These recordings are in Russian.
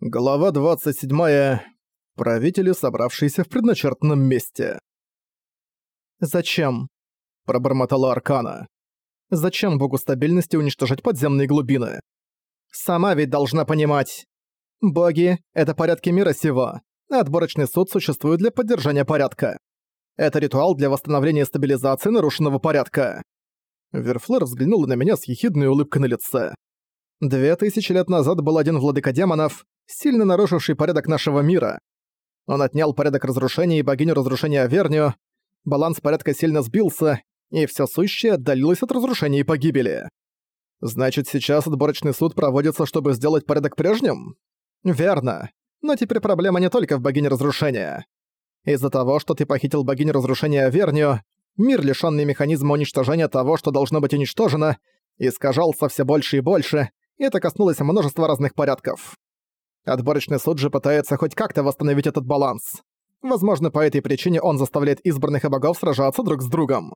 Глава 27. Правители, собравшиеся в предначертанном месте. «Зачем?» – пробормотала Аркана. «Зачем богу стабильности уничтожать подземные глубины? Сама ведь должна понимать. Боги — это порядки мира сего. Отборочный суд существует для поддержания порядка. Это ритуал для восстановления стабилизации нарушенного порядка». Верфлер взглянула на меня с ехидной улыбкой на лице. Две тысячи лет назад был один владыка демонов, сильно нарушивший порядок нашего мира. Он отнял порядок разрушения и богиню разрушения Авернию, баланс порядка сильно сбился, и все сущее отдалилось от разрушения и погибели. Значит, сейчас отборочный суд проводится, чтобы сделать порядок прежним? Верно. Но теперь проблема не только в богине разрушения. Из-за того, что ты похитил богиню разрушения Авернию, мир, лишённый механизма уничтожения того, что должно быть уничтожено, искажался все больше и больше, и это коснулось множества разных порядков. Отборочный суд же пытается хоть как-то восстановить этот баланс. Возможно, по этой причине он заставляет избранных и богов сражаться друг с другом.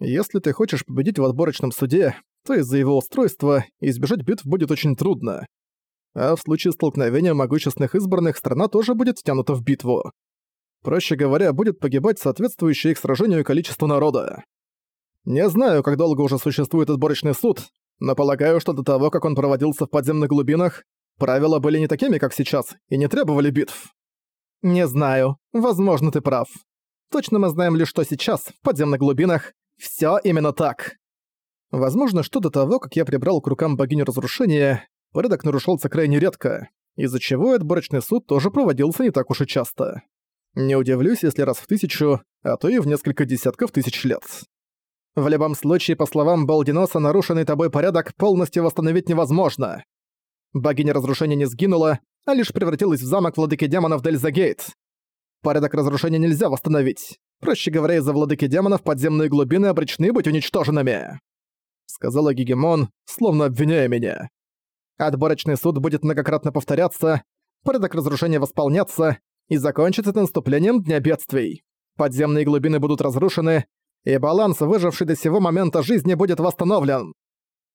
Если ты хочешь победить в отборочном суде, то из-за его устройства избежать битв будет очень трудно. А в случае столкновения могущественных избранных страна тоже будет втянута в битву. Проще говоря, будет погибать соответствующее их сражению количество народа. Не знаю, как долго уже существует отборочный суд, но полагаю, что до того, как он проводился в подземных глубинах, Правила были не такими, как сейчас, и не требовали битв. Не знаю. Возможно, ты прав. Точно мы знаем лишь, что сейчас, в подземных глубинах, всё именно так. Возможно, что до того, как я прибрал к рукам богиню разрушения, порядок нарушался крайне редко, из-за чего отборочный суд тоже проводился не так уж и часто. Не удивлюсь, если раз в тысячу, а то и в несколько десятков тысяч лет. В любом случае, по словам Балдиноса, нарушенный тобой порядок полностью восстановить невозможно. Богиня разрушения не сгинула, а лишь превратилась в замок владыки демонов Дельзагейт. Порядок разрушения нельзя восстановить. Проще говоря, из-за владыки демонов подземные глубины обречены быть уничтоженными. Сказала Гигемон, словно обвиняя меня. Отборочный суд будет многократно повторяться, порядок разрушения восполняться и закончится наступлением Дня бедствий. Подземные глубины будут разрушены, и баланс, выживший до сего момента жизни, будет восстановлен.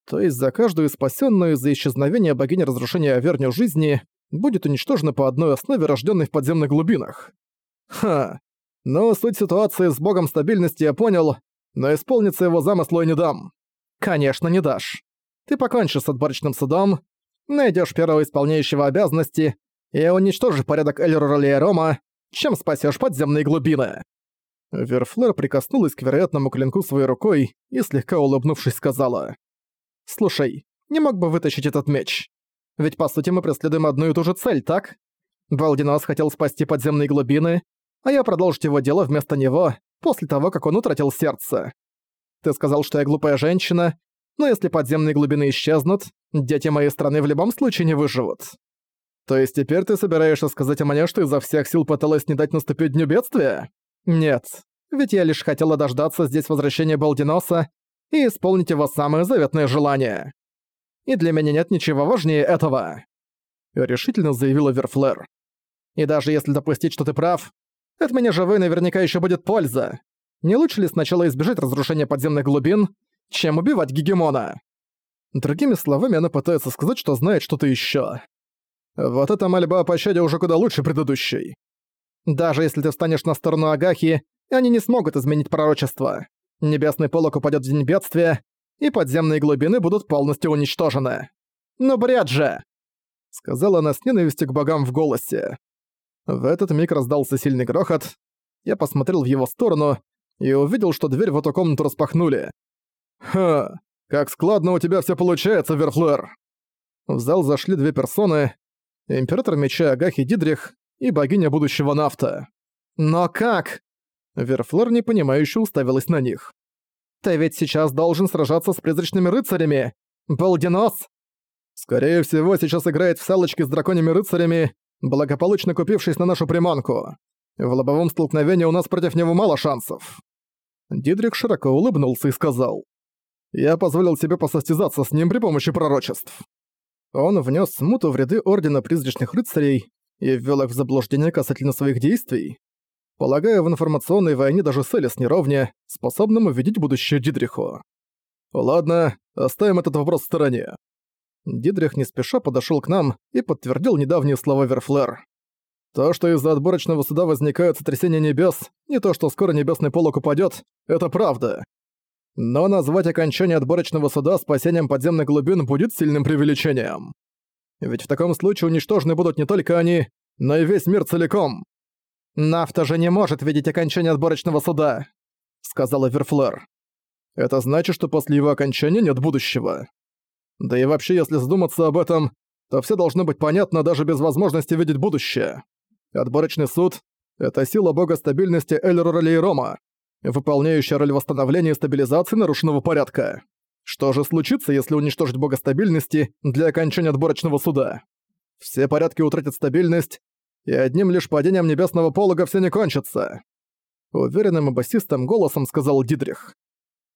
То есть за каждую спасенную из-за исчезновения богини разрушения Аверню жизни будет уничтожена по одной основе, рожденной в подземных глубинах. Ха. Но суть ситуации с богом стабильности я понял, но исполниться его замыслу я не дам. Конечно, не дашь. Ты покончишь с отборочным судом, найдешь первого исполняющего обязанности и уничтожишь порядок Эльрора и Рома, чем спасешь подземные глубины. Верфлер прикоснулась к вероятному клинку своей рукой и, слегка улыбнувшись, сказала. «Слушай, не мог бы вытащить этот меч? Ведь по сути мы преследуем одну и ту же цель, так? Валдинос хотел спасти подземные глубины, а я продолжить его дело вместо него, после того, как он утратил сердце. Ты сказал, что я глупая женщина, но если подземные глубины исчезнут, дети моей страны в любом случае не выживут. То есть теперь ты собираешься сказать мне, что изо всех сил пыталась не дать наступить дню бедствия? Нет, ведь я лишь хотела дождаться здесь возвращения Балдиноса и исполнить его самое заветное желание. И для меня нет ничего важнее этого», — решительно заявила Верфлер. «И даже если допустить, что ты прав, от меня живой наверняка еще будет польза. Не лучше ли сначала избежать разрушения подземных глубин, чем убивать Гегемона?» Другими словами, она пытается сказать, что знает что-то еще. Вот эта мольба о пощаде уже куда лучше предыдущей. Даже если ты встанешь на сторону Агахи, они не смогут изменить пророчество. Небесный полок упадет в день бедствия, и подземные глубины будут полностью уничтожены. Ну бред же!» Сказала она с ненавистью к богам в голосе. В этот миг раздался сильный грохот. Я посмотрел в его сторону и увидел, что дверь в эту комнату распахнули. «Ха, как складно у тебя все получается, Верфлер!» В зал зашли две персоны, император меча Агахи Дидрих и богиня будущего Нафта. «Но как?» Верфлер непонимающе уставилась на них. «Ты ведь сейчас должен сражаться с призрачными рыцарями! Балдинос!» «Скорее всего, сейчас играет в салочки с драконьими рыцарями, благополучно купившись на нашу приманку. В лобовом столкновении у нас против него мало шансов». Дидрик широко улыбнулся и сказал. «Я позволил себе посостязаться с ним при помощи пророчеств». Он внес смуту в ряды Ордена Призрачных Рыцарей и ввел их в заблуждение касательно своих действий. Полагаю, в информационной войне даже Селес не ровнее, способным увидеть будущее Дидриху. Ладно, оставим этот вопрос в стороне. Дидрих не спеша подошёл к нам и подтвердил недавние слова Верфлер. То, что из-за отборочного суда возникают сотрясения небес, не то, что скоро небесный полок упадет, это правда. Но назвать окончание отборочного суда спасением подземных глубин будет сильным преувеличением. Ведь в таком случае уничтожены будут не только они, но и весь мир целиком. «Нафта же не может видеть окончание отборочного суда», — сказала Верфлер. «Это значит, что после его окончания нет будущего. Да и вообще, если задуматься об этом, то все должно быть понятно даже без возможности видеть будущее. Отборочный суд — это сила бога стабильности Эльрора Лейрома, выполняющая роль восстановления и стабилизации нарушенного порядка. Что же случится, если уничтожить бога стабильности для окончания отборочного суда? Все порядки утратят стабильность, и одним лишь падением небесного полога все не кончится. Уверенным и басистым голосом сказал Дидрих.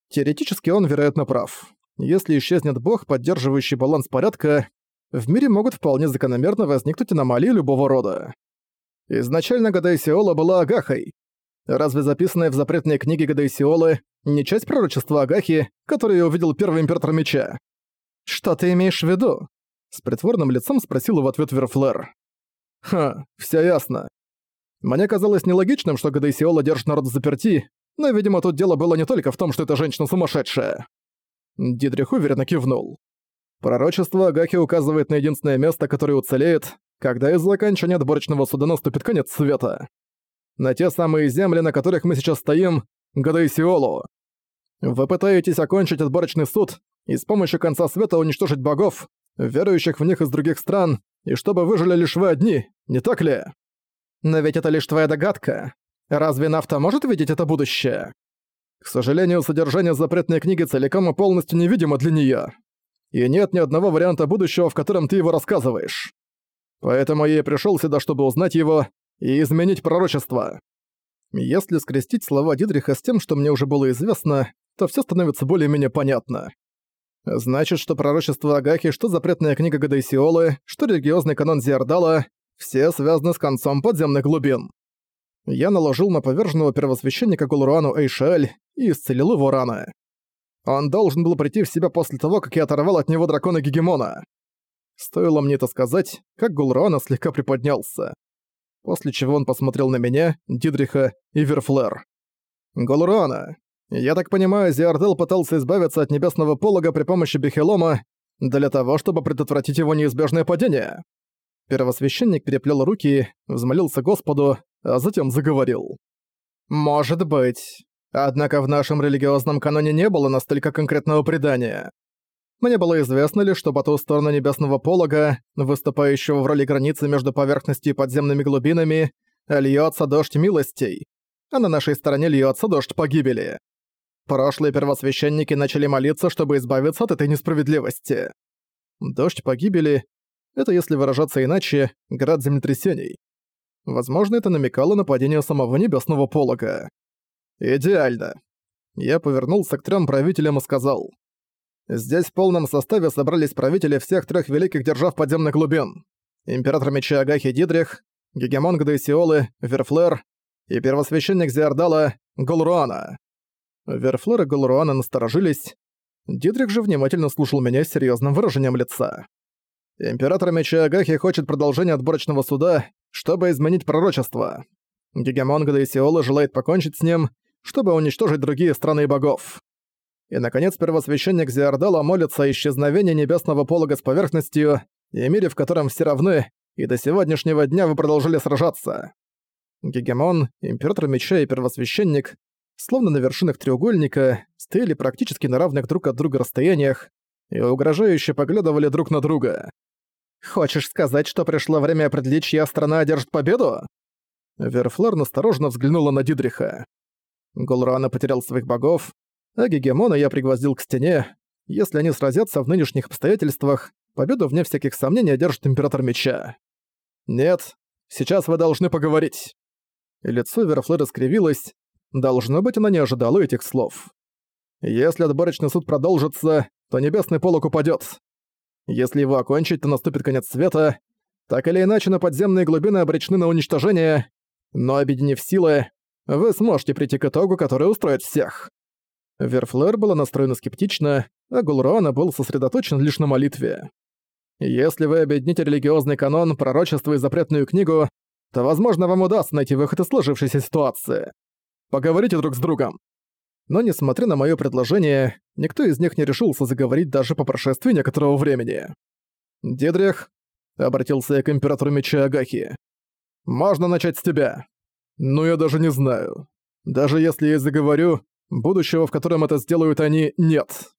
Теоретически он, вероятно, прав. Если исчезнет бог, поддерживающий баланс порядка, в мире могут вполне закономерно возникнуть аномалии любого рода. Изначально Гадайсиола была Агахой. Разве записанная в запретной книге Гадайсиолы не часть пророчества Агахи, которое увидел первый император меча? «Что ты имеешь в виду?» С притворным лицом спросил в ответ Верфлер. «Ха, всё ясно. Мне казалось нелогичным, что Гадайсиола держит народ в заперти, но, видимо, тут дело было не только в том, что эта женщина сумасшедшая». Дидрих уверенно кивнул. Пророчество Агахи указывает на единственное место, которое уцелеет, когда из-за окончания отборочного суда наступит конец света. На те самые земли, на которых мы сейчас стоим, Гадайсиолу. Вы пытаетесь окончить отборочный суд и с помощью конца света уничтожить богов, верующих в них из других стран, и чтобы выжили лишь вы одни, не так ли? Но ведь это лишь твоя догадка. Разве Нафта может видеть это будущее? К сожалению, содержание запретной книги целиком и полностью невидимо для неё. И нет ни одного варианта будущего, в котором ты его рассказываешь. Поэтому я и пришёл сюда, чтобы узнать его и изменить пророчество. Если скрестить слова Дидриха с тем, что мне уже было известно, то всё становится более-менее понятно. Значит, что пророчество Агахи, что запретная книга Гадайсиолы, что религиозный канон Зиардала — все связаны с концом подземных глубин. Я наложил на поверженного первосвященника Гулурану Эйшель и исцелил его раны. Он должен был прийти в себя после того, как я оторвал от него дракона Гегемона. Стоило мне это сказать, как Гулруана слегка приподнялся. После чего он посмотрел на меня, Дидриха и Верфлер. «Гулруана, я так понимаю, Зиардел пытался избавиться от небесного полога при помощи Бехелома для того, чтобы предотвратить его неизбежное падение. Первосвященник переплел руки, взмолился Господу, а затем заговорил. «Может быть. Однако в нашем религиозном каноне не было настолько конкретного предания. Мне было известно лишь, что по ту сторону небесного полога, выступающего в роли границы между поверхностью и подземными глубинами, льется дождь милостей, а на нашей стороне льется дождь погибели. Прошлые первосвященники начали молиться, чтобы избавиться от этой несправедливости. Дождь погибели — это, если выражаться иначе, град землетрясений. Возможно, это намекало на падение самого небесного полога. Идеально. Я повернулся к трем правителям и сказал. Здесь в полном составе собрались правители всех трех великих держав подземных глубин. Император Меча Агахи Дидрих, Гегемон Гдайсиолы, Верфлер и первосвященник Зиардала Голруана. Верфлор и Галуруана насторожились. Дидрик же внимательно слушал меня с серьёзным выражением лица. Император Меча Агахи хочет продолжения отборочного суда, чтобы изменить пророчество. Гегемон Гадаисиола желает покончить с ним, чтобы уничтожить другие страны и богов. И, наконец, первосвященник Зиардала молится о исчезновении небесного полога с поверхностью и мире, в котором все равны, и до сегодняшнего дня вы продолжили сражаться. Гегемон, император меча и первосвященник словно на вершинах треугольника, стояли практически на равных друг от друга расстояниях и угрожающе поглядывали друг на друга. «Хочешь сказать, что пришло время определить, чья страна одержит победу?» Верфлар настороженно взглянула на Дидриха. Голрана потерял своих богов, а Гегемона я пригвоздил к стене. Если они сразятся в нынешних обстоятельствах, победу вне всяких сомнений одержит Император Меча. «Нет, сейчас вы должны поговорить». Лицо Верфлера скривилось, Должно быть, она не ожидала этих слов. Если отборочный суд продолжится, то небесный полок упадет. Если его окончить, то наступит конец света. Так или иначе, на подземные глубины обречены на уничтожение, но объединив силы, вы сможете прийти к итогу, который устроит всех. Верфлер была настроена скептично, а Гулруана был сосредоточен лишь на молитве. Если вы объедините религиозный канон, пророчество и запретную книгу, то, возможно, вам удастся найти выход из сложившейся ситуации. Поговорите друг с другом. Но, несмотря на моё предложение, никто из них не решился заговорить даже по прошествии некоторого времени. «Дидрих», — обратился я к императору Меча Агахи, — «можно начать с тебя». «Ну, я даже не знаю. Даже если я заговорю, будущего, в котором это сделают они, нет».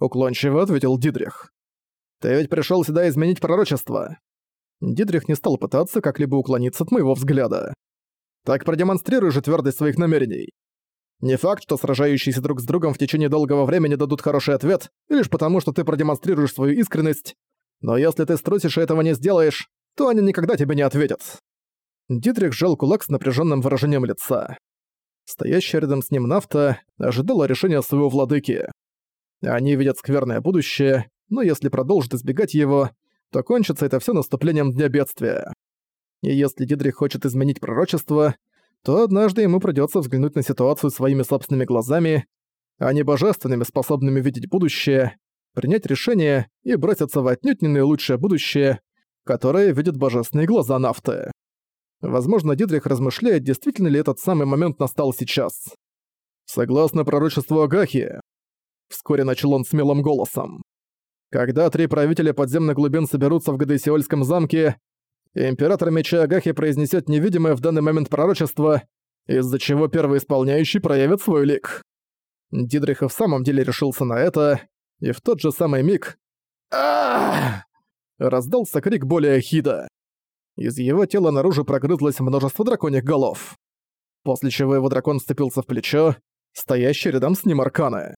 Уклончиво ответил Дидрих. «Ты ведь пришёл сюда изменить пророчество». Дидрих не стал пытаться как-либо уклониться от моего взгляда. «Так продемонстрируй же твёрдость своих намерений. Не факт, что сражающиеся друг с другом в течение долгого времени дадут хороший ответ, лишь потому, что ты продемонстрируешь свою искренность, но если ты струсишь и этого не сделаешь, то они никогда тебе не ответят». Дитрих сжал кулак с напряженным выражением лица. Стоящая рядом с ним нафта ожидала решения своего владыки. Они видят скверное будущее, но если продолжат избегать его, то кончится это все наступлением Дня Бедствия. И если Дидрих хочет изменить пророчество, то однажды ему придется взглянуть на ситуацию своими собственными глазами, а не божественными, способными видеть будущее, принять решение и броситься в отнюдь не наилучшее будущее, которое видят божественные глаза нафты. Возможно, Дидрих размышляет, действительно ли этот самый момент настал сейчас. Согласно пророчеству Агахи, вскоре начал он смелым голосом. Когда три правителя подземных глубин соберутся в Гадесиольском замке, Император Меча Агахи произнесет невидимое в данный момент пророчество, из-за чего первый исполняющий проявит свой лик. Дидрих в самом деле решился на это, и в тот же самый миг... Раздался крик более Ахида. Из его тела наружу прогрызлось множество драконьих голов. После чего его дракон вцепился в плечо, стоящий рядом с ним Аркана.